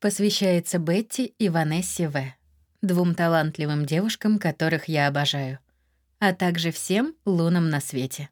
Посвящается Бетти и Ванессе В. Двум талантливым девушкам, которых я обожаю. А также всем лунам на свете.